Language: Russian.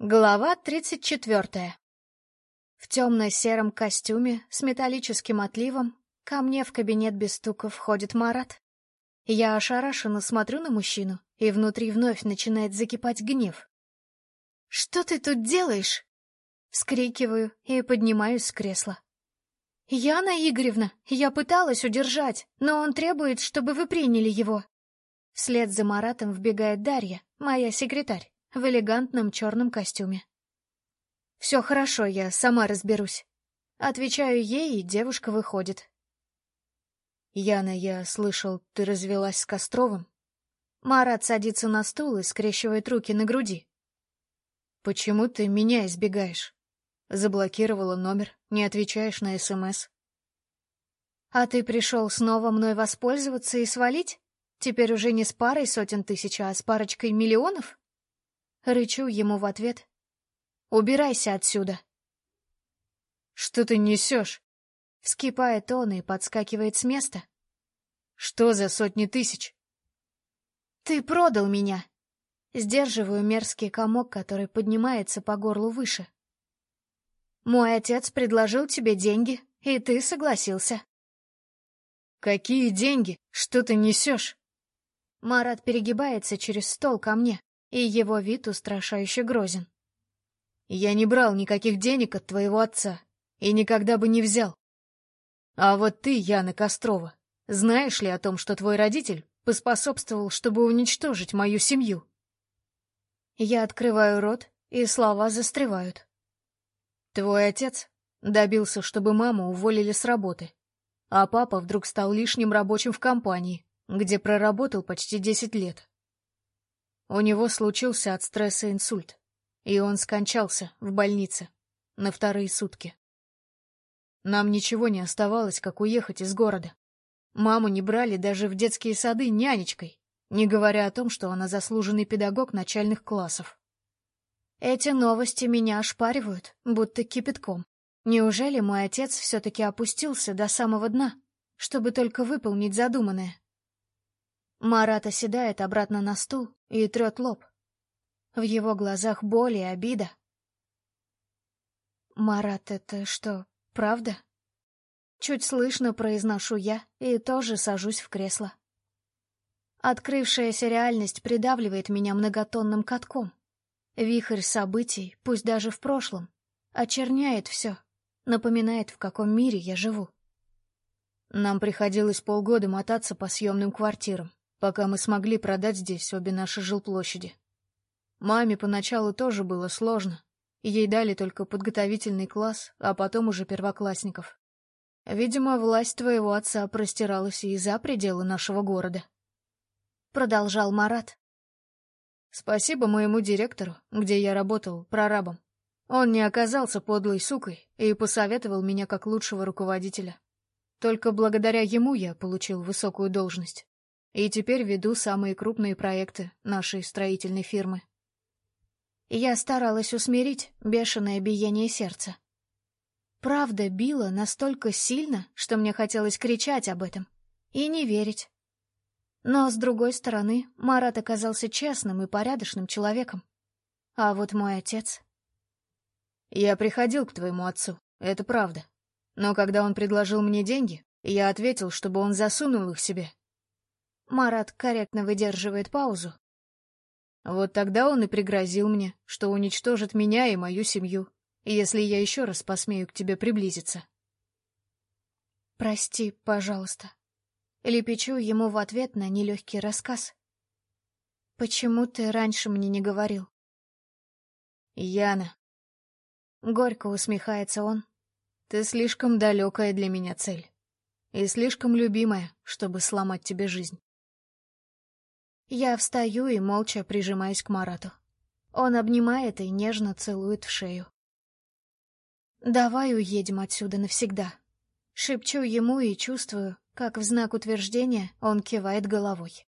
Глава тридцать четвертая. В темно-сером костюме с металлическим отливом ко мне в кабинет без стука входит Марат. Я ошарашенно смотрю на мужчину, и внутри вновь начинает закипать гнев. «Что ты тут делаешь?» Вскрикиваю и поднимаюсь с кресла. «Яна Игоревна, я пыталась удержать, но он требует, чтобы вы приняли его». Вслед за Маратом вбегает Дарья, моя секретарь в элегантном черном костюме. «Все хорошо, я сама разберусь». Отвечаю ей, и девушка выходит. «Яна, я слышал, ты развелась с Костровым?» Марат садится на стул и скрещивает руки на груди. «Почему ты меня избегаешь?» Заблокировала номер, не отвечаешь на СМС. «А ты пришел снова мной воспользоваться и свалить? Теперь уже не с парой сотен тысяч, а с парочкой миллионов?» Рычу ему в ответ. «Убирайся отсюда!» «Что ты несешь?» Вскипает он и подскакивает с места. «Что за сотни тысяч?» «Ты продал меня!» Сдерживаю мерзкий комок, который поднимается по горлу выше. «Мой отец предложил тебе деньги, и ты согласился». «Какие деньги? Что ты несешь?» Марат перегибается через стол ко мне и его вид устрашающе грозен. «Я не брал никаких денег от твоего отца и никогда бы не взял. А вот ты, Яна Кострова, знаешь ли о том, что твой родитель поспособствовал, чтобы уничтожить мою семью?» Я открываю рот, и слова застревают. «Твой отец добился, чтобы маму уволили с работы, а папа вдруг стал лишним рабочим в компании, где проработал почти десять лет. У него случился от стресса инсульт, и он скончался в больнице на вторые сутки. Нам ничего не оставалось, как уехать из города. Маму не брали даже в детские сады нянечкой, не говоря о том, что она заслуженный педагог начальных классов. Эти новости меня ошпаривают, будто кипятком. Неужели мой отец все-таки опустился до самого дна, чтобы только выполнить задуманное? Марат оседает обратно на стул и трет лоб. В его глазах боль и обида. «Марат, это что, правда?» Чуть слышно произношу я и тоже сажусь в кресло. Открывшаяся реальность придавливает меня многотонным катком. Вихрь событий, пусть даже в прошлом, очерняет все, напоминает, в каком мире я живу. Нам приходилось полгода мотаться по съемным квартирам пока мы смогли продать здесь обе наши жилплощади. Маме поначалу тоже было сложно. Ей дали только подготовительный класс, а потом уже первоклассников. Видимо, власть твоего отца простиралась и за пределы нашего города. Продолжал Марат. Спасибо моему директору, где я работал прорабом. Он не оказался подлой сукой и посоветовал меня как лучшего руководителя. Только благодаря ему я получил высокую должность. И теперь веду самые крупные проекты нашей строительной фирмы. Я старалась усмирить бешеное биение сердца. Правда била настолько сильно, что мне хотелось кричать об этом и не верить. Но, с другой стороны, Марат оказался честным и порядочным человеком. А вот мой отец... Я приходил к твоему отцу, это правда. Но когда он предложил мне деньги, я ответил, чтобы он засунул их себе Марат корректно выдерживает паузу. Вот тогда он и пригрозил мне, что уничтожит меня и мою семью, если я еще раз посмею к тебе приблизиться. «Прости, пожалуйста». Лепечу ему в ответ на нелегкий рассказ. «Почему ты раньше мне не говорил?» «Яна». Горько усмехается он. «Ты слишком далекая для меня цель. И слишком любимая, чтобы сломать тебе жизнь. Я встаю и молча прижимаюсь к Марату. Он обнимает и нежно целует в шею. «Давай уедем отсюда навсегда». Шепчу ему и чувствую, как в знак утверждения он кивает головой.